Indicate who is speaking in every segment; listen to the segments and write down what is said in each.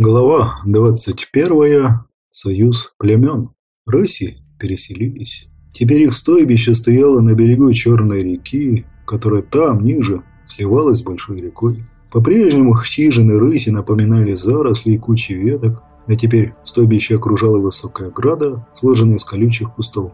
Speaker 1: Глава 21. Союз племен. Рыси переселились. Теперь их стойбище стояло на берегу Черной реки, которая там, ниже, сливалась с большой рекой. По-прежнему хижины рыси напоминали заросли и кучи веток, а теперь стойбище окружала высокая ограда, сложенная из колючих кустов.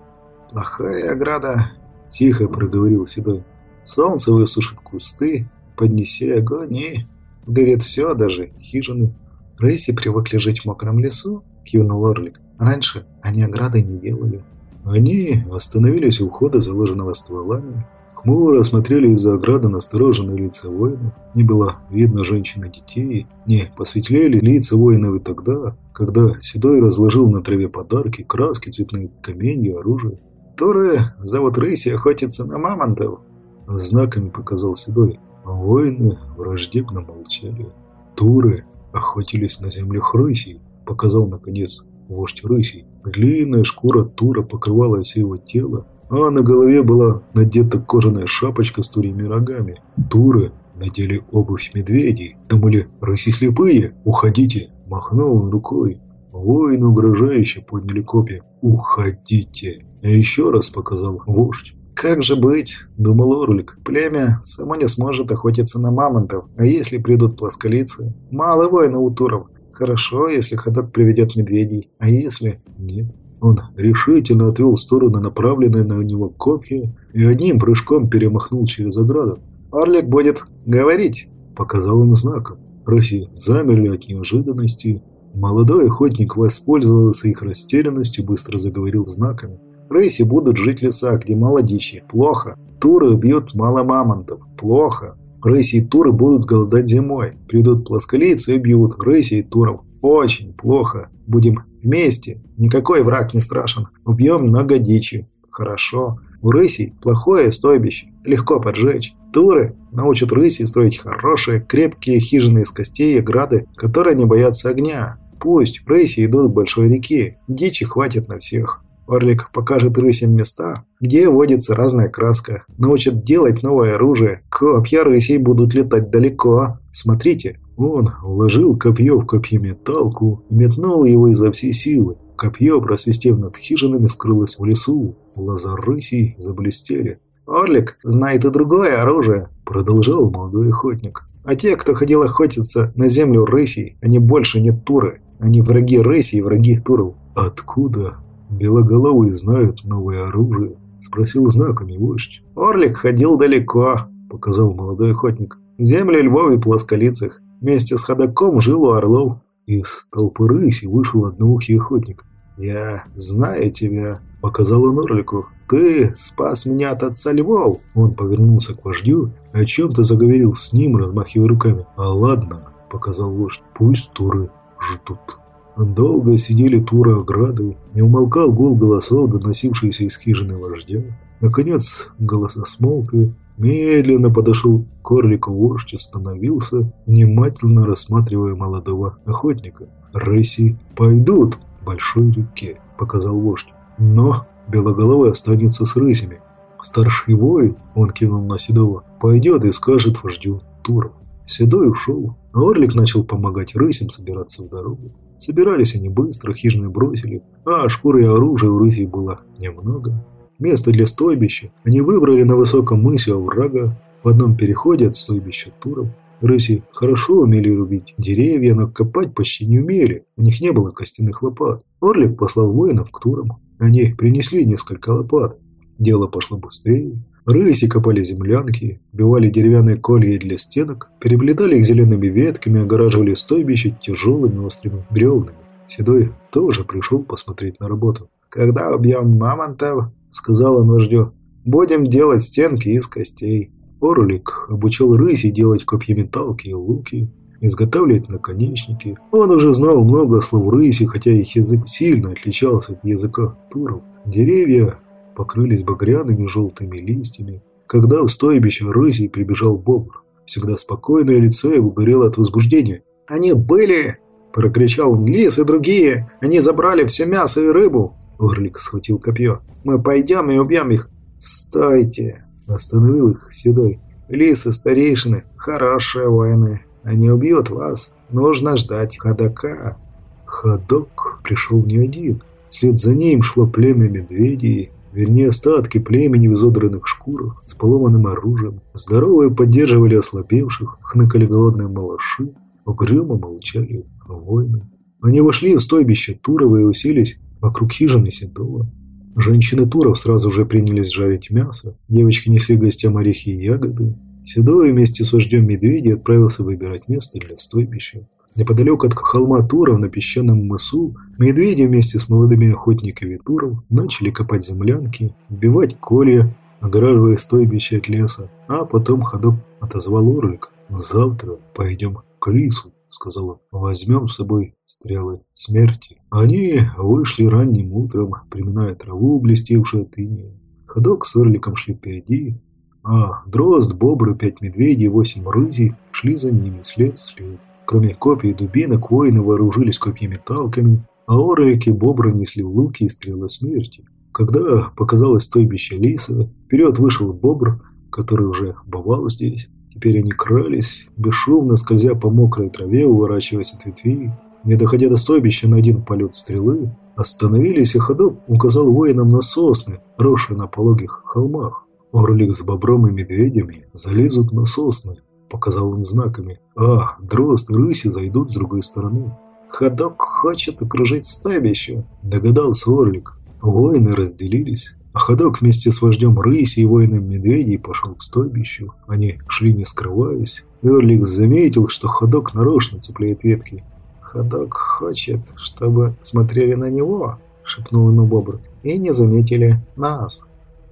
Speaker 1: «Плохая ограда», – тихо проговорил Седой. «Солнце высушит кусты, поднеси огонь и сгорит все, даже хижины». Рейси привыкли жить в мокром лесу, кивнул Орлик. Раньше они ограды не делали. Они остановились у входа, заложенного стволами. Хмуро осмотрели из-за ограды настороженные лица воинов. Не было видно женщин и детей. Не посветлели лица воинов и тогда, когда Седой разложил на траве подарки, краски, цветные каменья, оружие. «Туры зовут Рыси охотиться на мамонтов», — знаками показал Седой. Воины враждебно молчали. Туры охотились на землях рысей, показал наконец вождь рысей. Длинная шкура тура покрывала все его тело, а на голове была надета кожаная шапочка с турьими рогами. Туры надели обувь медведей, думали, рыси слепые, уходите, махнул он рукой. Воины угрожающе подняли копья. «Уходите!» А еще раз показал вождь. «Как же быть?» – думал Орлик. «Племя само не сможет охотиться на мамонтов, а если придут плосколицы? Мало воина у туров. Хорошо, если ходок приведет медведей, а если нет?» Он решительно отвел в сторону направленное на него копья и одним прыжком перемахнул через ограду. «Орлик будет говорить!» – показал он знаком. Руси замерли от неожиданности. Молодой охотник воспользовался их растерянностью и быстро заговорил знаками. Рейси будут жить в лесах, где мало дичи. Плохо. Туры убьют мало мамонтов. Плохо. Рейси и туры будут голодать зимой. Придут плосколейцы и бьют Рейси и туров. Очень плохо. Будем вместе. Никакой враг не страшен. Убьем много дичи. Хорошо. У рысей плохое стойбище. Легко поджечь. Туры научат рыси строить хорошие, крепкие хижины из костей и ограды, которые не боятся огня. Пусть рыси идут к большой реке. Дичи хватит на всех. Орлик покажет рысям места, где водится разная краска, научит делать новое оружие. Копья рысей будут летать далеко. Смотрите, он вложил копье в копьеметалку и метнул его изо всей силы. Копье, просвистев над хижинами, скрылось в лесу. Глаза рысей заблестели. «Орлик знает и другое оружие», — продолжал молодой охотник. «А те, кто ходил охотиться на землю рысей, они больше не туры. Они враги рысей и враги туров». «Откуда белоголовые знают новое оружие?» – спросил знаками вождь. «Орлик ходил далеко», – показал молодой охотник. «Земли львов и плосколицых. Вместе с ходоком жил у орлов». Из толпы рыси вышел одноухий охотник. «Я знаю тебя», – показал он Орлику. «Ты спас меня от отца львов!» Он повернулся к вождю и о чем-то заговорил с ним, размахивая руками. «А ладно», – показал вождь, – «пусть туры ждут». Долго сидели туры ограды, не умолкал гул голосов, доносившийся из хижины вождя. Наконец голоса смолкли, медленно подошел к орлику вождь, остановился, внимательно рассматривая молодого охотника. «Рыси пойдут к большой реке», — показал вождь. «Но белоголовый останется с рысями. Старший воин, он кинул на Седова, пойдет и скажет вождю Туров». Седой ушел, а Орлик начал помогать рысям собираться в дорогу. Собирались они быстро, хижины бросили, а шкуры и оружия у рысей было немного. Место для стойбища они выбрали на высоком мысе оврага, в одном переходе от стойбища Туров. Рыси хорошо умели рубить деревья, но копать почти не умели, у них не было костяных лопат. Орлик послал воинов к Турам. Они принесли несколько лопат. Дело пошло быстрее. Рыси копали землянки, бивали деревянные колья для стенок, переплетали их зелеными ветками, огораживали стойбище тяжелыми острыми бревнами. Седой тоже пришел посмотреть на работу. «Когда убьем мамонтов, — сказал он вождю, — будем делать стенки из костей». Орлик обучал рыси делать копьеметалки и луки, изготавливать наконечники. Он уже знал много слов рыси, хотя их язык сильно отличался от языка туров. Деревья покрылись багряными желтыми листьями, когда в стойбище рысей прибежал бобр. Всегда спокойное лицо его горело от возбуждения. «Они были!» – прокричал он. «Лис и другие! Они забрали все мясо и рыбу!» Орлик схватил копье. «Мы пойдем и убьем их!» «Стойте!» – остановил их Седой. «Лисы старейшины, хорошие воины. Они убьют вас!»
Speaker 2: Нужно ждать ходока.
Speaker 1: Ходок пришел не один. Вслед за ним шло племя медведей, вернее остатки племени в изодранных шкурах, с поломанным оружием. Здоровые поддерживали ослабевших, хныкали голодные малыши, угрюмо молчали воины. Они вошли в стойбище Турова и уселись вокруг хижины Седова. Женщины Туров сразу же принялись жарить мясо, девочки несли гостям орехи и ягоды. Седой вместе с вождем медведей отправился выбирать место для стойбища. Неподалеку от холма Туров на песчаном мысу медведи вместе с молодыми охотниками Туров начали копать землянки, вбивать колья, огораживая стойбище от леса, а потом ходок отозвал Орлик. «Завтра пойдем к лису», — сказал он. «Возьмем с собой стрелы смерти». Они вышли ранним утром, приминая траву, блестевшую от иния. Ходок с Орликом шли впереди, а дрозд, бобры, пять медведей восемь рызей шли за ними след в след. Кроме копий и дубинок, воины вооружились копьями-талками, а орлики бобры несли луки и стрелы смерти. Когда показалось стойбище лиса, вперед вышел бобр, который уже бывал здесь. Теперь они крались, бесшумно скользя по мокрой траве, уворачиваясь от ветвей. Не доходя до стойбища на один полет стрелы, остановились, и ходок указал воинам на сосны, росшие на пологих холмах. Орлик с бобром и медведями залезут на сосны, показал он знаками. «А, дрозд и рыси зайдут с другой стороны».
Speaker 2: «Ходок хочет окружить стабище», –
Speaker 1: догадался Орлик. Воины разделились. А ходок вместе с вождем рыси и воином медведей пошел к стойбищу. Они шли не скрываясь. Орлик заметил, что ходок нарочно цепляет ветки.
Speaker 2: «Ходок хочет, чтобы смотрели на него», — шепнул ему бобр, — «и не заметили нас».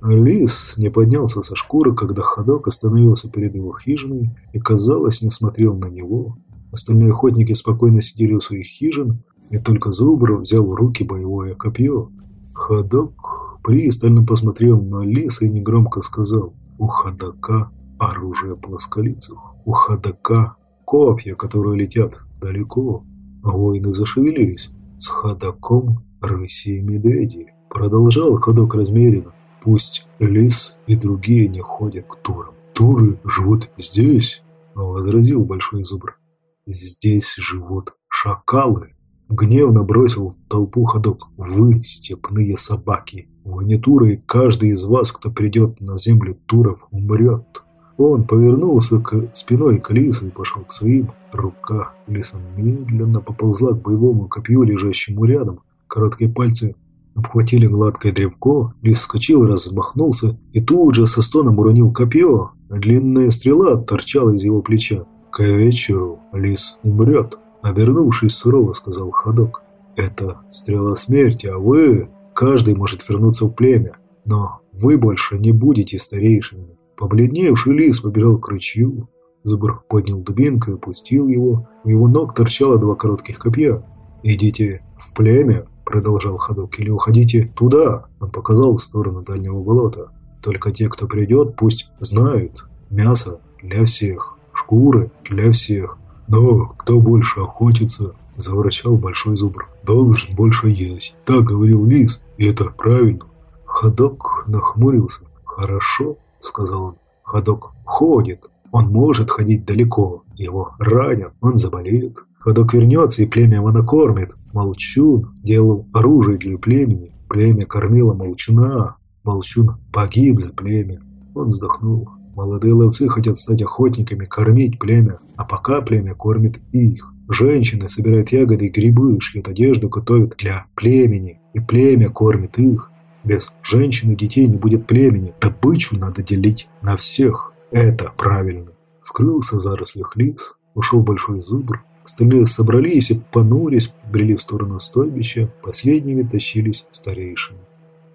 Speaker 1: Лис не поднялся со шкуры, когда ходок остановился перед его хижиной и, казалось, не смотрел на него. Остальные охотники спокойно сидели у своих хижин, и только Зубр взял в руки боевое копье. Ходок пристально посмотрел на лиса и негромко сказал «У ходока оружие плосколицых, у ходока копья, которые летят далеко». Воины зашевелились. «С ходоком рыси и медведи», — продолжал ходок размеренно. Пусть лис и другие не ходят к турам. Туры живут здесь, возразил Большой Зубр. Здесь живут шакалы. Гневно бросил в толпу ходок. Вы, степные собаки, вы не туры, каждый из вас, кто придет на землю туров, умрет. Он повернулся к спиной к лису и пошел к своим. Рука лиса медленно поползла к боевому копью, лежащему рядом. Короткие пальцы Обхватили гладкое древко, лис вскочил, размахнулся и тут же со стоном уронил копье, а длинная стрела торчала из его плеча. «К вечеру лис умрет», — обернувшись сурово, сказал ходок. «Это стрела смерти, а вы... Каждый может вернуться в племя, но вы больше не будете старейшинами». Побледневший лис побежал к ручью. Зубр поднял дубинку и опустил его. У его ног торчало два коротких копья. «Идите в племя», продолжал ходок, или уходите туда, он показал в сторону дальнего болота. Только те, кто придет, пусть знают. Мясо для всех, шкуры для всех. Но кто больше охотится, заворчал большой зубр, должен больше есть. Так говорил лис, и это правильно. Ходок нахмурился. Хорошо, сказал он. Ходок ходит. Он может ходить далеко. Его ранят, он заболеет. Ходок вернется, и племя его накормит. Молчун делал оружие для племени. Племя кормило Молчуна. Молчун погиб за племя. Он вздохнул. Молодые ловцы хотят стать охотниками, кормить племя, а пока племя кормит их. Женщины собирают ягоды и грибы, шьют одежду, готовят для племени, и племя кормит их. Без женщин и детей не будет племени. Добычу надо делить на всех. Это правильно. Скрылся в зарослях лис, ушел большой зубр, Остальные собрались и, понурясь, брели в сторону стойбища, последними тащились старейшины.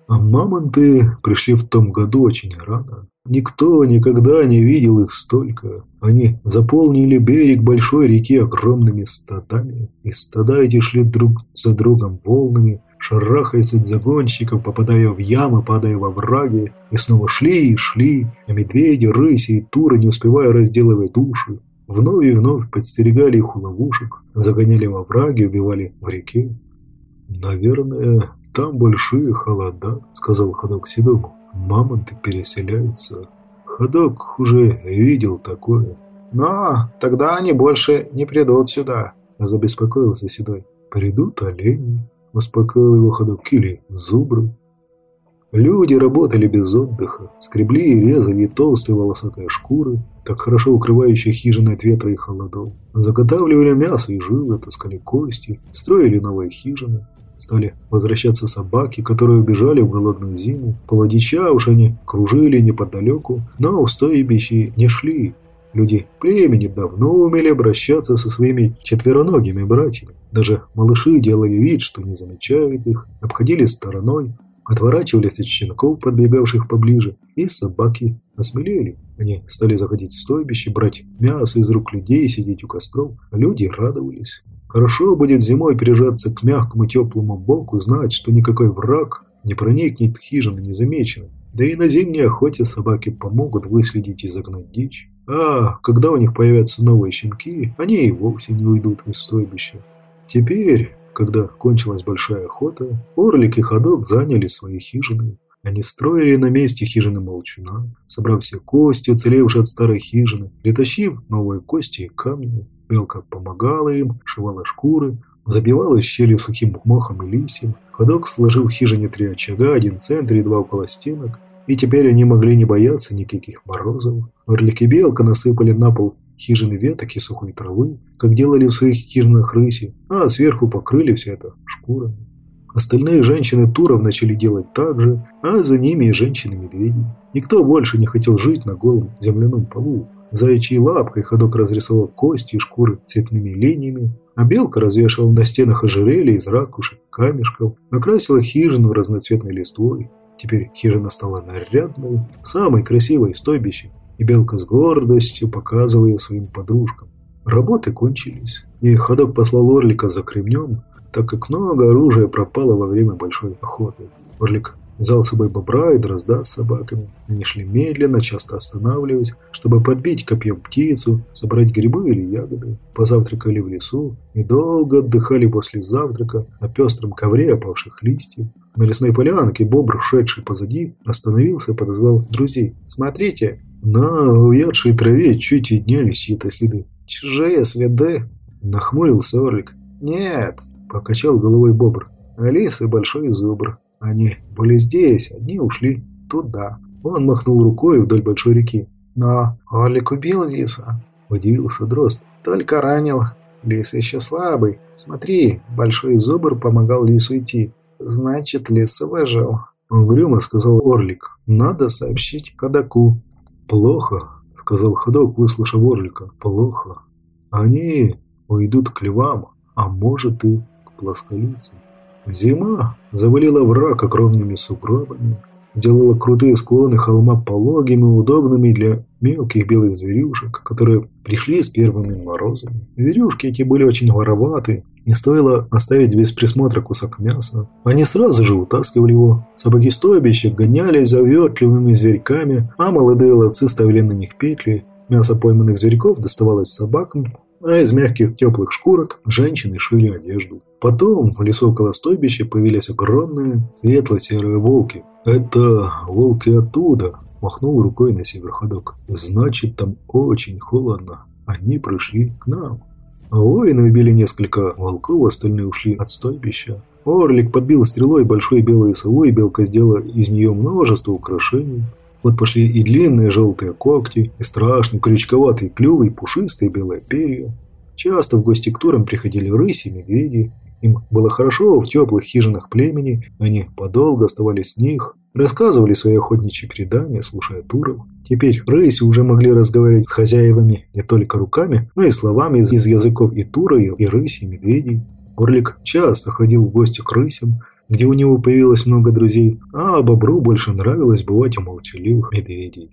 Speaker 1: А мамонты пришли в том году очень рано. Никто никогда не видел их столько. Они заполнили берег большой реки огромными стадами, и стада эти шли друг за другом волнами, шарахаясь от загонщиков, попадая в ямы, падая во враги, и снова шли и шли, а медведи, рыси и туры, не успевая разделывать души, Вновь и вновь подстерегали их у ловушек, загоняли во враги, убивали в реке. «Наверное, там большие холода», — сказал ходок Седому. «Мамонты переселяются». Ходок уже видел такое.
Speaker 2: «Но тогда они больше не придут сюда», –
Speaker 1: забеспокоился Седой. «Придут олени», – успокоил его ходок Кили, – «зубры». Люди работали без отдыха, скребли и резали толстые волосатые шкуры, так хорошо укрывающие хижины от ветра и холодов. Заготавливали мясо и жилы, таскали кости, строили новые хижины. Стали возвращаться собаки, которые убежали в голодную зиму. Полодича уж они кружили неподалеку, но в не шли. Люди племени давно умели обращаться со своими четвероногими братьями. Даже малыши делали вид, что не замечают их, обходили стороной, отворачивались от щенков, подбегавших поближе, и собаки осмелели. Они стали заходить в стойбище, брать мясо из рук людей, сидеть у костров, люди радовались. Хорошо будет зимой прижаться к мягкому теплому боку, знать, что никакой враг не проникнет в хижину незамеченным. Да и на зимней охоте собаки помогут выследить и загнать дичь. А когда у них появятся новые щенки, они и вовсе не уйдут из стойбища. Теперь когда кончилась большая охота, Орлик и Ходок заняли свои хижины. Они строили на месте хижины Молчуна, собрав все кости, уцелевшие от старой хижины, притащив новые кости и камни. Белка помогала им, шивала шкуры, забивала щели сухим мохом и листьем. Ходок сложил в хижине три очага, один в центре и два около стенок, и теперь они могли не бояться никаких морозов. Орлик и Белка насыпали на пол хижины веток и сухой травы, как делали в своих хижинах рыси, а сверху покрыли все это шкурами. Остальные женщины Туров начали делать так же, а за ними и женщины-медведи. Никто больше не хотел жить на голом земляном полу. Заячьей лапкой ходок разрисовал кости и шкуры цветными линиями, а белка развешивала на стенах ожерелья из ракушек, камешков, накрасила хижину разноцветной листвой. Теперь хижина стала нарядной, самой красивой стойбище, и Белка с гордостью показывая своим подружкам. Работы кончились, и ходок послал Орлика за кремнем, так как много оружия пропало во время большой охоты. Орлик взял с собой бобра и дрозда с собаками. Они шли медленно, часто останавливаясь, чтобы подбить копьем птицу, собрать грибы или ягоды. Позавтракали в лесу и долго отдыхали после завтрака на пестром ковре опавших листьев. На лесной полянке бобр, шедший позади, остановился и подозвал друзей. «Смотрите, на увядшей траве чуть виднелись чьи-то следы.
Speaker 2: «Чужие следы?»
Speaker 1: – нахмурился Орлик.
Speaker 2: «Нет», –
Speaker 1: покачал головой бобр.
Speaker 2: «Алис и Большой Зубр. Они были здесь, одни ушли туда».
Speaker 1: Он махнул рукой вдоль большой реки.
Speaker 2: «Но Орлик убил лиса?»
Speaker 1: – удивился Дрозд.
Speaker 2: «Только ранил. Лис еще слабый. Смотри, Большой Зубр помогал лису идти. Значит, лис выжил».
Speaker 1: Угрюмо сказал Орлик.
Speaker 2: «Надо сообщить Кадаку».
Speaker 1: «Плохо», — сказал ходок, выслушав орлика. «Плохо. Они уйдут к львам, а может и к плосколицам. Зима завалила враг огромными сугробами, сделала крутые склоны холма пологими, удобными для мелких белых зверюшек, которые пришли с первыми морозами. Зверюшки эти были очень вороваты, и стоило оставить без присмотра кусок мяса. Они сразу же утаскивали его. Собаки стойбища гонялись за увертливыми зверьками, а молодые ловцы ставили на них петли. Мясо пойманных зверьков доставалось собакам, а из мягких теплых шкурок женщины шили одежду. Потом в лесу около стойбища появились огромные светло-серые волки. «Это волки оттуда», – махнул рукой на север ходок. «Значит, там очень холодно. Они пришли к нам». Воины убили несколько волков, остальные ушли от стойбища. Орлик подбил стрелой большой белой сову, и белка сделала из нее множество украшений. Вот пошли и длинные желтые когти, и страшный крючковатый клюв, и пушистые белые перья. Часто в гости к турам приходили рыси, медведи. Им было хорошо в теплых хижинах племени, они подолго оставались с них, рассказывали свои охотничьи предания, слушая туров. Теперь рыси уже могли разговаривать с хозяевами не только руками, но и словами из языков и тура, и рыси, и медведей. Орлик часто ходил в гости к рысям, где у него появилось много друзей, а бобру больше нравилось бывать у молчаливых медведей.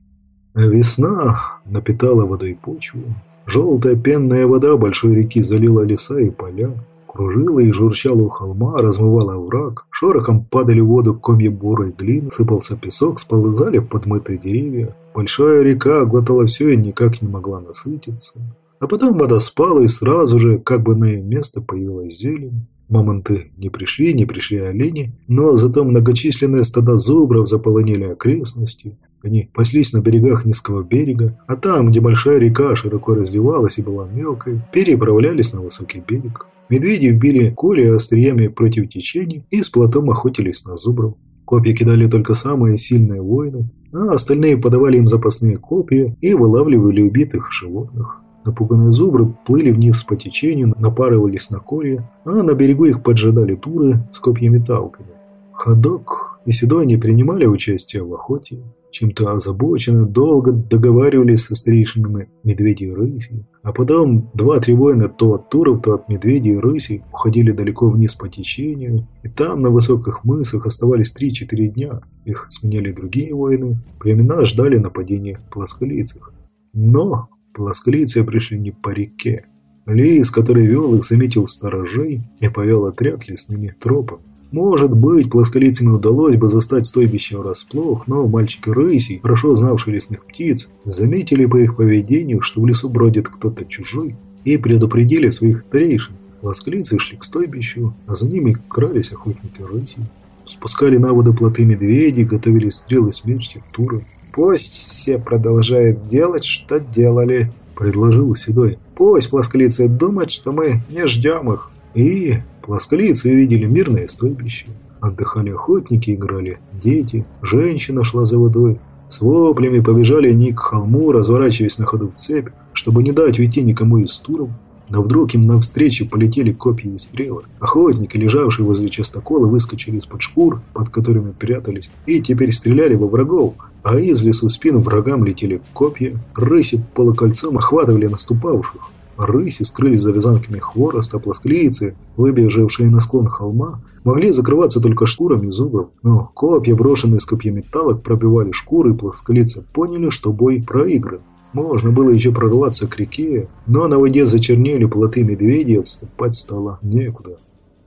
Speaker 1: Весна напитала водой почву. Желтая пенная вода большой реки залила леса и поля. Кружила и журчала у холма, размывала овраг. Шорохом падали в воду комья бурой глины, сыпался песок, сползали подмытые деревья. Большая река глотала все и никак не могла насытиться. А потом вода спала, и сразу же, как бы на ее место, появилась зелень. Мамонты не пришли, не пришли олени, но зато многочисленные стада зубров заполонили окрестности. Они паслись на берегах низкого берега, а там, где большая река широко развивалась и была мелкой, переправлялись на высокий берег. Медведи вбили коли остриями против течения и с плотом охотились на зубров. Копья кидали только самые сильные воины, а остальные подавали им запасные копья и вылавливали убитых животных. Напуганные зубры плыли вниз по течению, напарывались на колья, а на берегу их поджидали туры с копьями-талками. Ходок и Седой не принимали участия в охоте, чем-то озабоченно, долго договаривались со старейшинами медведей и рыси, а потом два-три воина то от туров, то от медведей и рыси уходили далеко вниз по течению, и там на высоких мысах оставались три-четыре дня. Их сменяли другие воины, племена ждали нападения плосколицых. Но плосколицы пришли не по реке. Лис, который вел их, заметил сторожей и повел отряд лесными тропами. Может быть, плосколицам удалось бы застать стойбище врасплох, но мальчики-рыси, хорошо знавшие лесных птиц, заметили по их поведению, что в лесу бродит кто-то чужой, и предупредили своих старейшин. Плосколицы шли к стойбищу, а за ними крались охотники-рыси. Спускали на воду плоты медведи, готовили стрелы смерти туры.
Speaker 2: «Пусть все продолжают делать, что делали», —
Speaker 1: предложил Седой.
Speaker 2: «Пусть плосколицы думают, что мы не ждем их».
Speaker 1: И Плосколицы видели мирное стойбище. Отдыхали охотники, играли дети, женщина шла за водой. С воплями побежали они к холму, разворачиваясь на ходу в цепь, чтобы не дать уйти никому из туров. Но вдруг им навстречу полетели копья и стрелы. Охотники, лежавшие возле частокола, выскочили из-под шкур, под которыми прятались, и теперь стреляли во врагов, а из лесу в спину врагам летели копья, рыси полукольцом охватывали наступавших. Рыси скрылись за вязанками хвороста, плосклийцы, выбежавшие на склон холма, могли закрываться только шкурами зубов, но копья, брошенные с копьяметалок, пробивали шкуры, и плосклийцы поняли, что бой проигран. Можно было еще прорваться к реке, но на воде зачернели плоты медведей, отступать стало некуда.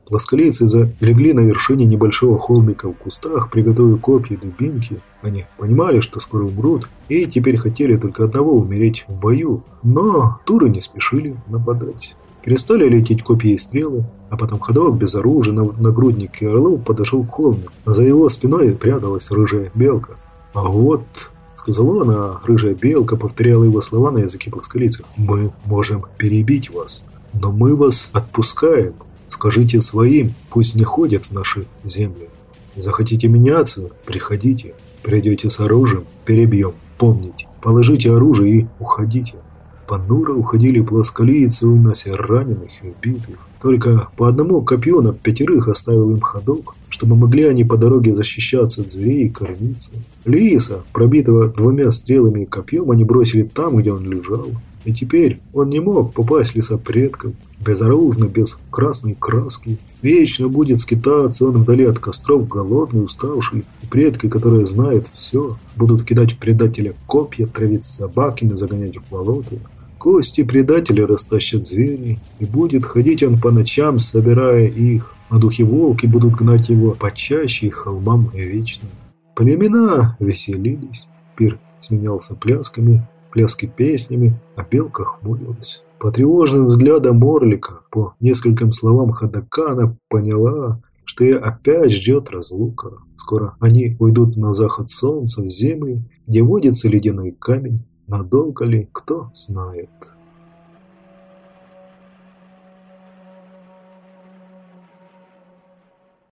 Speaker 1: Плосколейцы залегли на вершине небольшого холмика в кустах, приготовив копья и дубинки. Они понимали, что скоро умрут, и теперь хотели только одного умереть в бою. Но туры не спешили нападать. Перестали лететь копья и стрелы, а потом ходок без оружия на нагрудник и орлов подошел к холмику. За его спиной пряталась рыжая белка. «А вот...» — сказала она, рыжая белка повторяла его слова на языке плосколицев. «Мы можем перебить вас, но мы вас отпускаем, Скажите своим, пусть не ходят в наши земли. Захотите меняться? Приходите. Придете с оружием? Перебьем. Помните, положите оружие и уходите. Понуро уходили плосколийцы, унося раненых и убитых. Только по одному копью на пятерых оставил им ходок, чтобы могли они по дороге защищаться от зверей и кормиться. Лиса, пробитого двумя стрелами и копьем, они бросили там, где он лежал. И теперь он не мог попасть в леса безоружно, без красной краски. Вечно будет скитаться он вдали от костров, голодный, уставший. И предки, которые знают все, будут кидать в предателя копья, травить собаками, загонять в болото. Кости предателя растащат звери, и будет ходить он по ночам, собирая их. А духи волки будут гнать его почаще и холмам вечно. Племена веселились, пир сменялся плясками, пляски песнями, а белка хмурилась. По тревожным взглядам Орлика, по нескольким словам ходока, она поняла, что ее опять ждет разлука. Скоро они уйдут на заход солнца в землю, где водится ледяной камень. Надолго ли, кто знает.